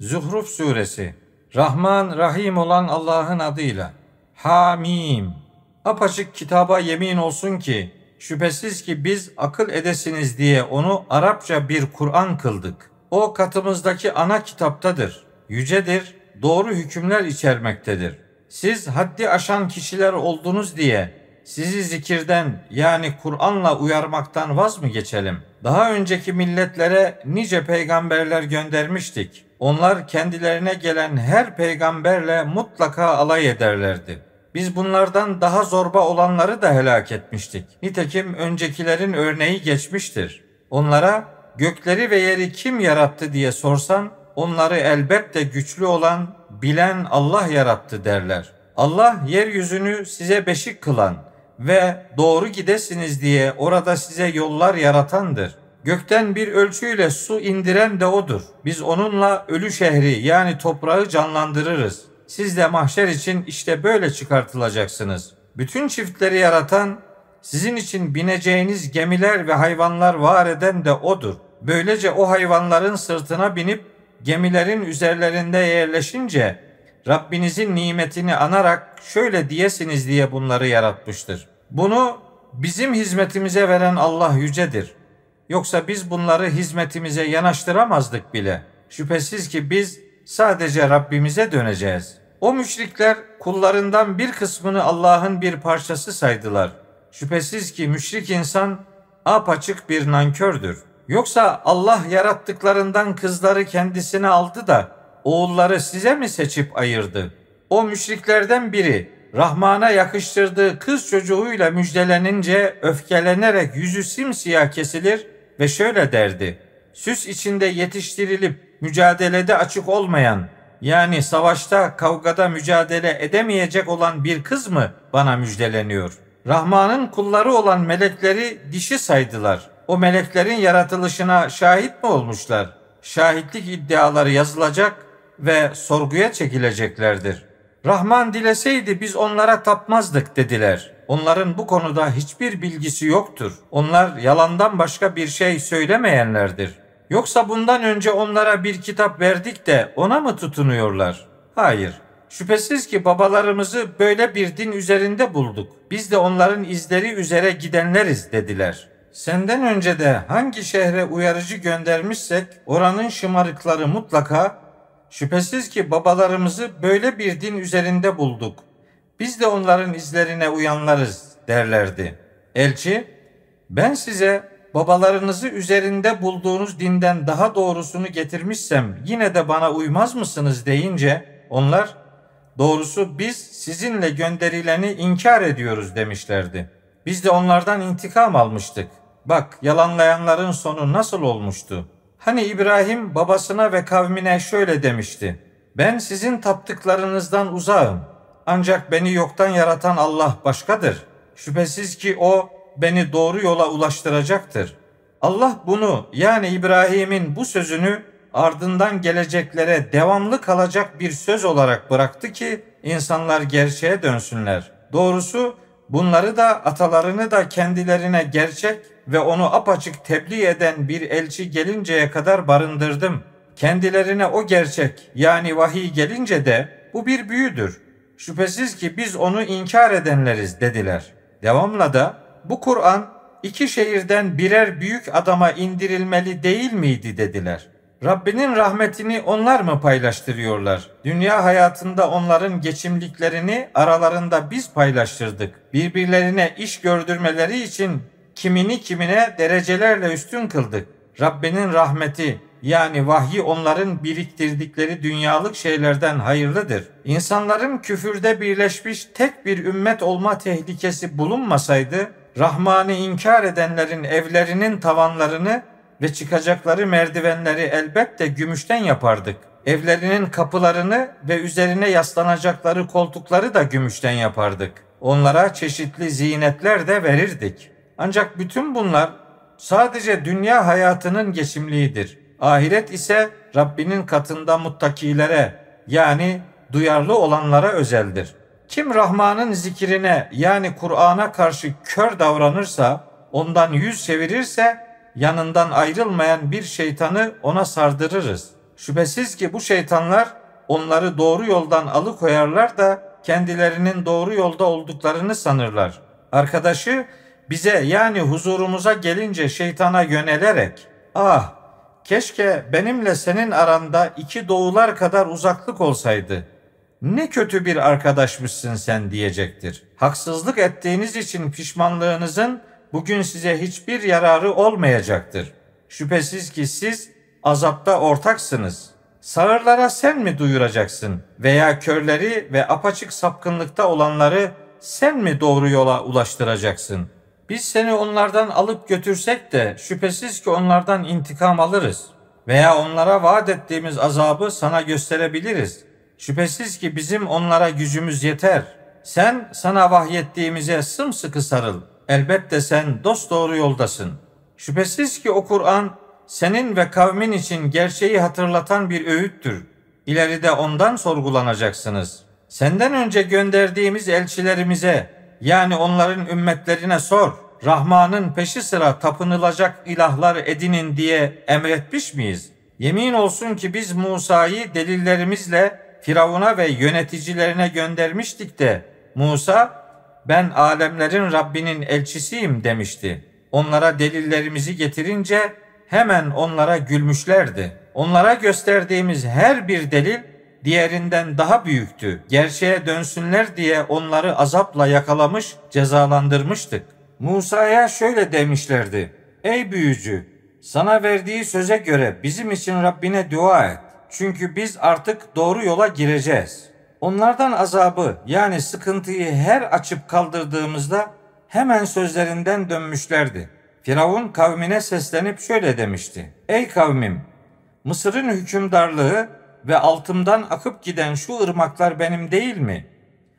Zuhruf Suresi Rahman Rahim olan Allah'ın adıyla Hamim Apaçık kitaba yemin olsun ki şüphesiz ki biz akıl edesiniz diye onu Arapça bir Kur'an kıldık. O katımızdaki ana kitaptadır. Yücedir, doğru hükümler içermektedir. Siz haddi aşan kişiler oldunuz diye sizi zikirden yani Kur'an'la uyarmaktan vaz mı geçelim? Daha önceki milletlere nice peygamberler göndermiştik. Onlar kendilerine gelen her peygamberle mutlaka alay ederlerdi. Biz bunlardan daha zorba olanları da helak etmiştik. Nitekim öncekilerin örneği geçmiştir. Onlara gökleri ve yeri kim yarattı diye sorsan onları elbette güçlü olan, bilen Allah yarattı derler. Allah yeryüzünü size beşik kılan ve doğru gidesiniz diye orada size yollar yaratandır. Gökten bir ölçüyle su indiren de odur. Biz onunla ölü şehri yani toprağı canlandırırız. Siz de mahşer için işte böyle çıkartılacaksınız. Bütün çiftleri yaratan, sizin için bineceğiniz gemiler ve hayvanlar var eden de odur. Böylece o hayvanların sırtına binip gemilerin üzerlerinde yerleşince Rabbinizin nimetini anarak şöyle diyesiniz diye bunları yaratmıştır. Bunu bizim hizmetimize veren Allah yücedir. Yoksa biz bunları hizmetimize yanaştıramazdık bile. Şüphesiz ki biz sadece Rabbimize döneceğiz. O müşrikler kullarından bir kısmını Allah'ın bir parçası saydılar. Şüphesiz ki müşrik insan apaçık bir nankördür. Yoksa Allah yarattıklarından kızları kendisine aldı da oğulları size mi seçip ayırdı? O müşriklerden biri Rahman'a yakıştırdığı kız çocuğuyla müjdelenince öfkelenerek yüzü simsiyah kesilir ve şöyle derdi. Süs içinde yetiştirilip mücadelede açık olmayan yani savaşta kavgada mücadele edemeyecek olan bir kız mı bana müjdeleniyor? Rahman'ın kulları olan melekleri dişi saydılar. O meleklerin yaratılışına şahit mi olmuşlar? Şahitlik iddiaları yazılacak ve sorguya çekileceklerdir. Rahman dileseydi biz onlara tapmazdık dediler. Onların bu konuda hiçbir bilgisi yoktur. Onlar yalandan başka bir şey söylemeyenlerdir. Yoksa bundan önce onlara bir kitap verdik de ona mı tutunuyorlar? Hayır. Şüphesiz ki babalarımızı böyle bir din üzerinde bulduk. Biz de onların izleri üzere gidenleriz dediler. Senden önce de hangi şehre uyarıcı göndermişsek oranın şımarıkları mutlaka Şüphesiz ki babalarımızı böyle bir din üzerinde bulduk. Biz de onların izlerine uyanlarız derlerdi. Elçi, ben size babalarınızı üzerinde bulduğunuz dinden daha doğrusunu getirmişsem yine de bana uymaz mısınız deyince onlar doğrusu biz sizinle gönderileni inkar ediyoruz demişlerdi. Biz de onlardan intikam almıştık. Bak yalanlayanların sonu nasıl olmuştu? Hani İbrahim babasına ve kavmine şöyle demişti. Ben sizin taptıklarınızdan uzağım. Ancak beni yoktan yaratan Allah başkadır. Şüphesiz ki o beni doğru yola ulaştıracaktır. Allah bunu yani İbrahim'in bu sözünü ardından geleceklere devamlı kalacak bir söz olarak bıraktı ki insanlar gerçeğe dönsünler. Doğrusu bunları da atalarını da kendilerine gerçek ve onu apaçık tebliğ eden bir elçi gelinceye kadar barındırdım. Kendilerine o gerçek yani vahiy gelince de bu bir büyüdür. Şüphesiz ki biz onu inkar edenleriz dediler. Devamla da bu Kur'an iki şehirden birer büyük adama indirilmeli değil miydi dediler. Rabbinin rahmetini onlar mı paylaştırıyorlar? Dünya hayatında onların geçimliklerini aralarında biz paylaştırdık. Birbirlerine iş gördürmeleri için kimini kimine derecelerle üstün kıldık. Rabbinin rahmeti yani vahyi onların biriktirdikleri dünyalık şeylerden hayırlıdır. İnsanların küfürde birleşmiş tek bir ümmet olma tehlikesi bulunmasaydı, Rahman'ı inkar edenlerin evlerinin tavanlarını ve çıkacakları merdivenleri elbette gümüşten yapardık. Evlerinin kapılarını ve üzerine yaslanacakları koltukları da gümüşten yapardık. Onlara çeşitli zinetler de verirdik. Ancak bütün bunlar sadece dünya hayatının geçimliğidir. Ahiret ise Rabbinin katında muttakilere yani duyarlı olanlara özeldir. Kim Rahman'ın zikrine yani Kur'an'a karşı kör davranırsa, ondan yüz çevirirse yanından ayrılmayan bir şeytanı ona sardırırız. Şüphesiz ki bu şeytanlar onları doğru yoldan alıkoyarlar da kendilerinin doğru yolda olduklarını sanırlar. Arkadaşı bize yani huzurumuza gelince şeytana yönelerek ah keşke benimle senin aranda iki doğular kadar uzaklık olsaydı. Ne kötü bir arkadaşmışsın sen diyecektir. Haksızlık ettiğiniz için pişmanlığınızın bugün size hiçbir yararı olmayacaktır. Şüphesiz ki siz azapta ortaksınız. Sağırlara sen mi duyuracaksın veya körleri ve apaçık sapkınlıkta olanları sen mi doğru yola ulaştıracaksın? Biz seni onlardan alıp götürsek de şüphesiz ki onlardan intikam alırız veya onlara vaat ettiğimiz azabı sana gösterebiliriz. Şüphesiz ki bizim onlara gücümüz yeter. Sen sana vahyettiğimize sımsıkı sarıl. Elbette sen dost doğru yoldasın. Şüphesiz ki o Kur'an senin ve kavmin için gerçeği hatırlatan bir öğüttür. İleride ondan sorgulanacaksınız. Senden önce gönderdiğimiz elçilerimize yani onların ümmetlerine sor. Rahman'ın peşi sıra tapınılacak ilahlar edinin diye emretmiş miyiz? Yemin olsun ki biz Musa'yı delillerimizle Firavun'a ve yöneticilerine göndermiştik de Musa ben alemlerin Rabbinin elçisiyim demişti. Onlara delillerimizi getirince hemen onlara gülmüşlerdi. Onlara gösterdiğimiz her bir delil diğerinden daha büyüktü. Gerçeğe dönsünler diye onları azapla yakalamış, cezalandırmıştık. Musa'ya şöyle demişlerdi. Ey büyücü, sana verdiği söze göre bizim için Rabbine dua et. Çünkü biz artık doğru yola gireceğiz. Onlardan azabı yani sıkıntıyı her açıp kaldırdığımızda hemen sözlerinden dönmüşlerdi. Firavun kavmine seslenip şöyle demişti. Ey kavmim! Mısır'ın hükümdarlığı ve altımdan akıp giden şu ırmaklar benim değil mi?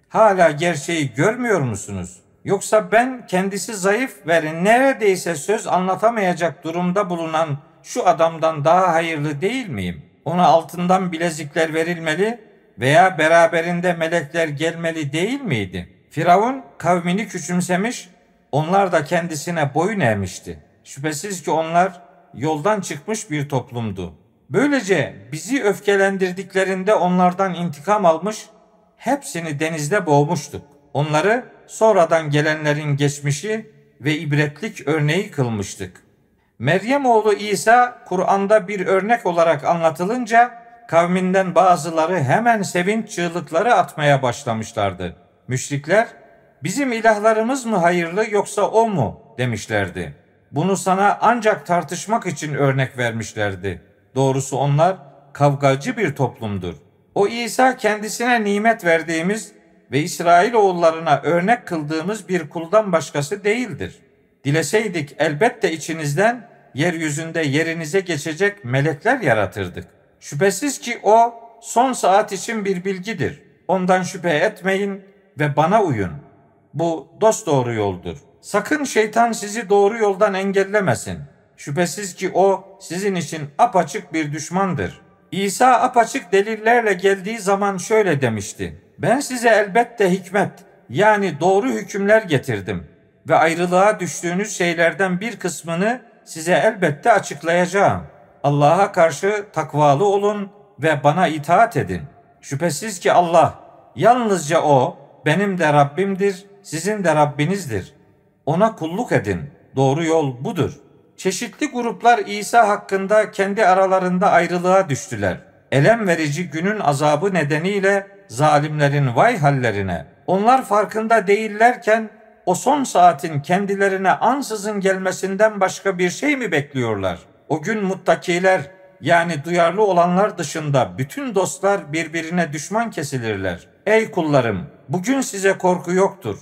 Hala gerçeği görmüyor musunuz? Yoksa ben kendisi zayıf ve neredeyse söz anlatamayacak durumda bulunan şu adamdan daha hayırlı değil miyim? Ona altından bilezikler verilmeli veya beraberinde melekler gelmeli değil miydi? Firavun kavmini küçümsemiş, onlar da kendisine boyun eğmişti. Şüphesiz ki onlar yoldan çıkmış bir toplumdu. Böylece bizi öfkelendirdiklerinde onlardan intikam almış, hepsini denizde boğmuştuk. Onları sonradan gelenlerin geçmişi ve ibretlik örneği kılmıştık. Meryem oğlu İsa Kur'an'da bir örnek olarak anlatılınca kavminden bazıları hemen sevinç çığlıkları atmaya başlamışlardı. Müşrikler bizim ilahlarımız mı hayırlı yoksa o mu demişlerdi. Bunu sana ancak tartışmak için örnek vermişlerdi. Doğrusu onlar kavgacı bir toplumdur. O İsa kendisine nimet verdiğimiz ve İsrail oğullarına örnek kıldığımız bir kuldan başkası değildir. Dileseydik elbette içinizden yeryüzünde yerinize geçecek melekler yaratırdık. Şüphesiz ki o son saat için bir bilgidir. Ondan şüphe etmeyin ve bana uyun. Bu dost doğru yoldur. Sakın şeytan sizi doğru yoldan engellemesin. Şüphesiz ki o sizin için apaçık bir düşmandır. İsa apaçık delillerle geldiği zaman şöyle demişti. Ben size elbette hikmet yani doğru hükümler getirdim ve ayrılığa düştüğünüz şeylerden bir kısmını size elbette açıklayacağım. Allah'a karşı takvalı olun ve bana itaat edin. Şüphesiz ki Allah yalnızca o benim de Rabbimdir, sizin de Rabbinizdir. Ona kulluk edin. Doğru yol budur. Çeşitli gruplar İsa hakkında kendi aralarında ayrılığa düştüler. Elem verici günün azabı nedeniyle zalimlerin vay hallerine. Onlar farkında değillerken o son saatin kendilerine ansızın gelmesinden başka bir şey mi bekliyorlar? O gün muttakiler yani duyarlı olanlar dışında bütün dostlar birbirine düşman kesilirler. Ey kullarım, bugün size korku yoktur.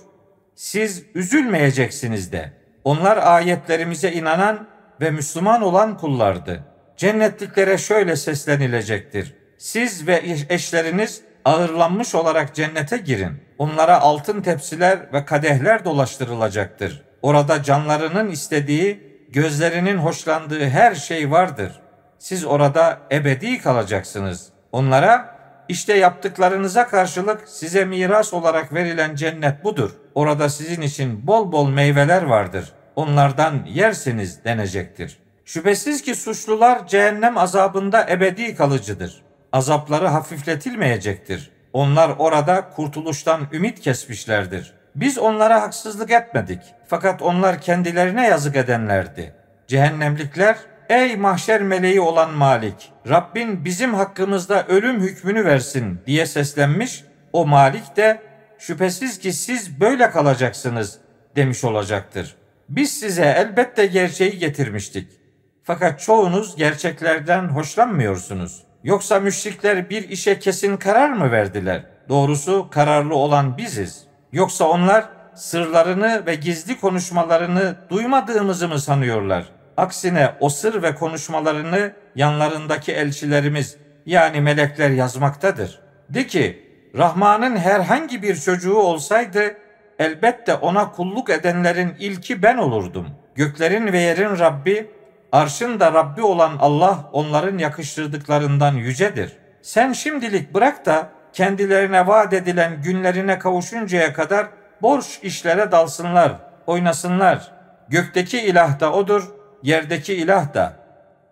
Siz üzülmeyeceksiniz de. Onlar ayetlerimize inanan ve Müslüman olan kullardı. Cennetliklere şöyle seslenilecektir. Siz ve eşleriniz ağırlanmış olarak cennete girin. Onlara altın tepsiler ve kadehler dolaştırılacaktır. Orada canlarının istediği, gözlerinin hoşlandığı her şey vardır. Siz orada ebedi kalacaksınız. Onlara işte yaptıklarınıza karşılık size miras olarak verilen cennet budur. Orada sizin için bol bol meyveler vardır. Onlardan yersiniz denecektir. Şüphesiz ki suçlular cehennem azabında ebedi kalıcıdır. Azapları hafifletilmeyecektir. Onlar orada kurtuluştan ümit kesmişlerdir. Biz onlara haksızlık etmedik. Fakat onlar kendilerine yazık edenlerdi. Cehennemlikler Ey mahşer meleği olan Malik, Rabbin bizim hakkımızda ölüm hükmünü versin diye seslenmiş. O Malik de şüphesiz ki siz böyle kalacaksınız demiş olacaktır. Biz size elbette gerçeği getirmiştik. Fakat çoğunuz gerçeklerden hoşlanmıyorsunuz. Yoksa müşrikler bir işe kesin karar mı verdiler? Doğrusu kararlı olan biziz. Yoksa onlar sırlarını ve gizli konuşmalarını duymadığımızı mı sanıyorlar? Aksine o sır ve konuşmalarını yanlarındaki elçilerimiz yani melekler yazmaktadır. De ki Rahman'ın herhangi bir çocuğu olsaydı elbette ona kulluk edenlerin ilki ben olurdum. Göklerin ve yerin Rabbi, arşın da Rabbi olan Allah onların yakıştırdıklarından yücedir. Sen şimdilik bırak da kendilerine vaat edilen günlerine kavuşuncaya kadar borç işlere dalsınlar, oynasınlar. Gökteki ilah da odur, yerdeki ilah da.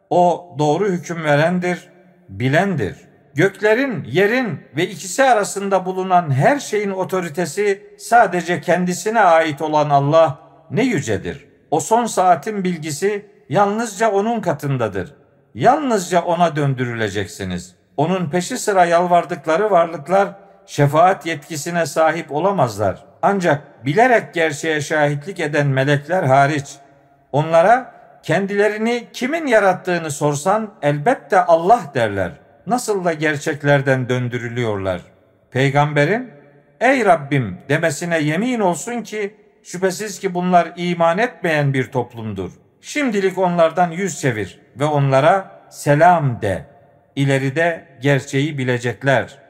O doğru hüküm verendir, bilendir. Göklerin, yerin ve ikisi arasında bulunan her şeyin otoritesi sadece kendisine ait olan Allah ne yücedir. O son saatin bilgisi yalnızca onun katındadır. Yalnızca ona döndürüleceksiniz. Onun peşi sıra yalvardıkları varlıklar şefaat yetkisine sahip olamazlar. Ancak bilerek gerçeğe şahitlik eden melekler hariç onlara kendilerini kimin yarattığını sorsan elbette Allah derler. Nasıl da gerçeklerden döndürülüyorlar. Peygamberin ey Rabbim demesine yemin olsun ki şüphesiz ki bunlar iman etmeyen bir toplumdur. Şimdilik onlardan yüz çevir ve onlara selam de. İleride gerçeği bilecekler.''